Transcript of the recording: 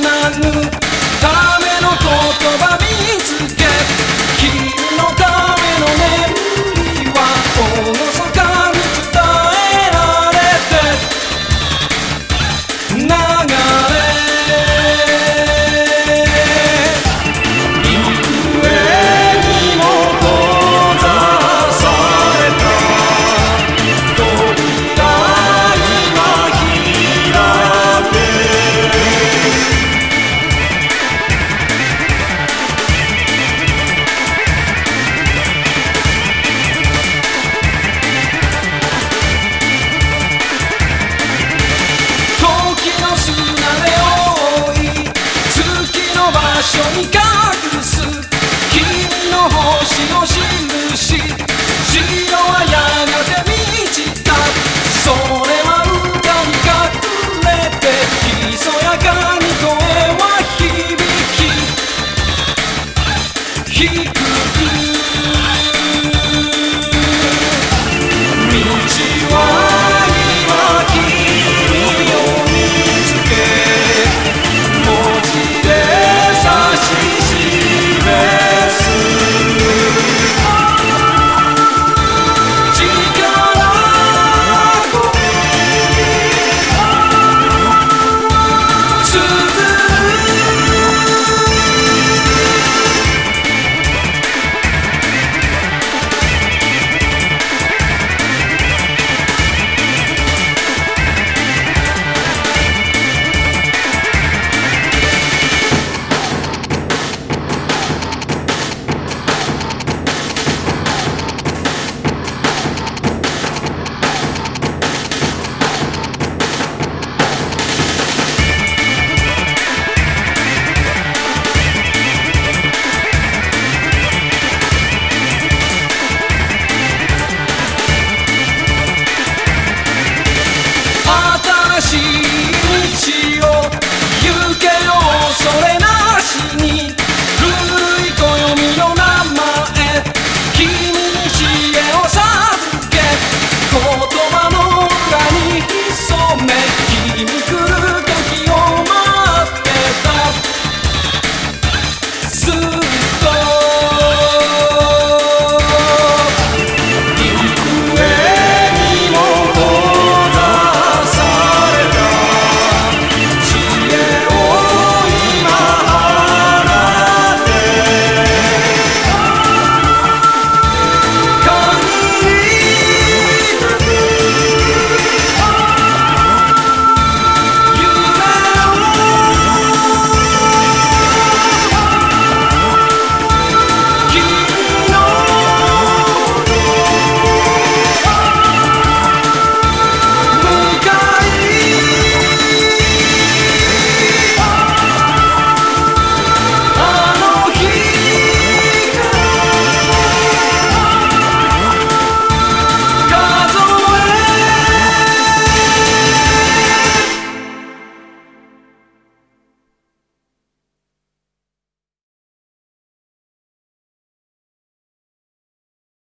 なる。ための言葉見つけ所に隠す金の星の印。白はやがて満ちた。それは歌に隠れてひそやかに声は響き。低い